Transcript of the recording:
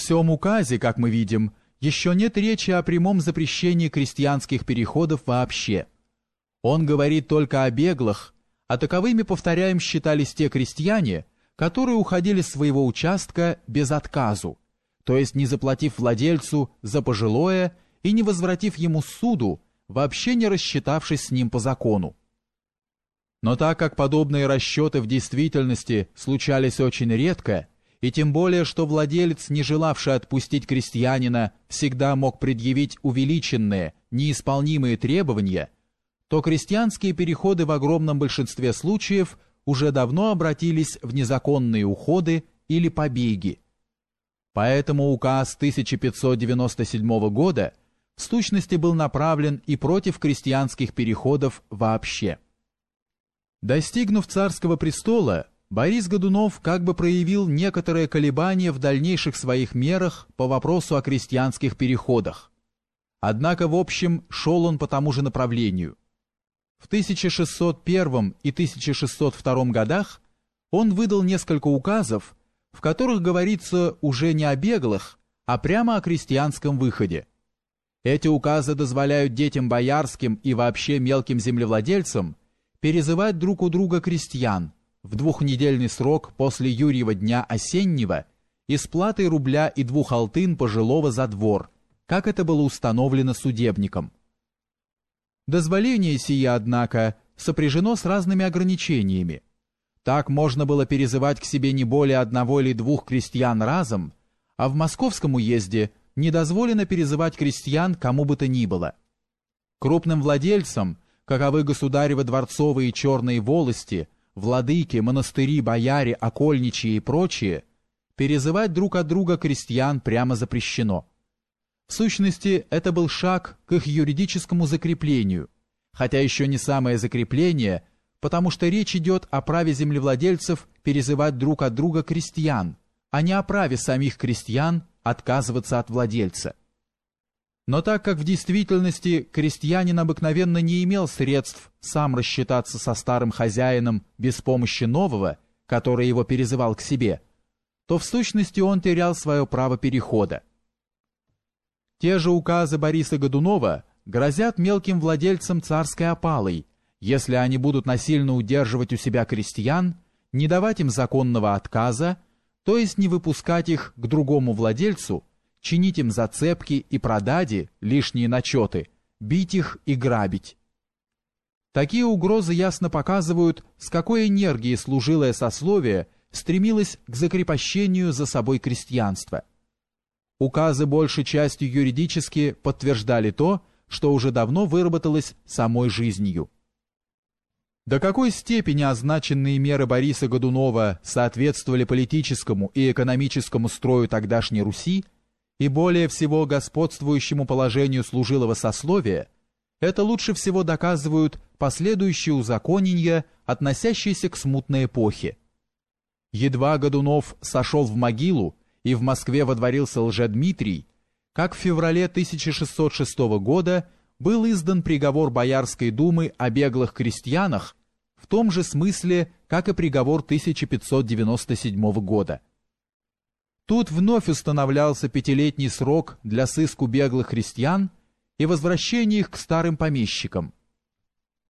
В всем указе, как мы видим, еще нет речи о прямом запрещении крестьянских переходов вообще. Он говорит только о беглых, а таковыми, повторяем, считались те крестьяне, которые уходили с своего участка без отказу, то есть не заплатив владельцу за пожилое и не возвратив ему суду, вообще не рассчитавшись с ним по закону. Но так как подобные расчеты в действительности случались очень редко, и тем более, что владелец, не желавший отпустить крестьянина, всегда мог предъявить увеличенные, неисполнимые требования, то крестьянские переходы в огромном большинстве случаев уже давно обратились в незаконные уходы или побеги. Поэтому указ 1597 года в сущности был направлен и против крестьянских переходов вообще. Достигнув царского престола, Борис Годунов как бы проявил некоторое колебание в дальнейших своих мерах по вопросу о крестьянских переходах. Однако, в общем, шел он по тому же направлению. В 1601 и 1602 годах он выдал несколько указов, в которых говорится уже не о беглых, а прямо о крестьянском выходе. Эти указы дозволяют детям боярским и вообще мелким землевладельцам перезывать друг у друга крестьян в двухнедельный срок после Юрьева дня осеннего и с платой рубля и двух алтын пожилого за двор, как это было установлено судебником. Дозволение сие, однако, сопряжено с разными ограничениями. Так можно было перезывать к себе не более одного или двух крестьян разом, а в московском уезде не дозволено перезывать крестьян кому бы то ни было. Крупным владельцам – каковы государевы дворцовые черные волости, владыки, монастыри, бояре, окольничьи и прочие, перезывать друг от друга крестьян прямо запрещено. В сущности, это был шаг к их юридическому закреплению, хотя еще не самое закрепление, потому что речь идет о праве землевладельцев перезывать друг от друга крестьян, а не о праве самих крестьян отказываться от владельца. Но так как в действительности крестьянин обыкновенно не имел средств сам рассчитаться со старым хозяином без помощи нового, который его перезывал к себе, то в сущности он терял свое право перехода. Те же указы Бориса Годунова грозят мелким владельцам царской опалой, если они будут насильно удерживать у себя крестьян, не давать им законного отказа, то есть не выпускать их к другому владельцу, чинить им зацепки и продади, лишние начеты, бить их и грабить. Такие угрозы ясно показывают, с какой энергией служилое сословие стремилось к закрепощению за собой крестьянства. Указы большей частью юридически подтверждали то, что уже давно выработалось самой жизнью. До какой степени означенные меры Бориса Годунова соответствовали политическому и экономическому строю тогдашней Руси – и более всего господствующему положению служилого сословия, это лучше всего доказывают последующие узаконения, относящиеся к смутной эпохе. Едва Годунов сошел в могилу и в Москве водворился Лжедмитрий, как в феврале 1606 года был издан приговор Боярской думы о беглых крестьянах в том же смысле, как и приговор 1597 года. Тут вновь устанавливался пятилетний срок для сыску беглых христиан и возвращения их к старым помещикам –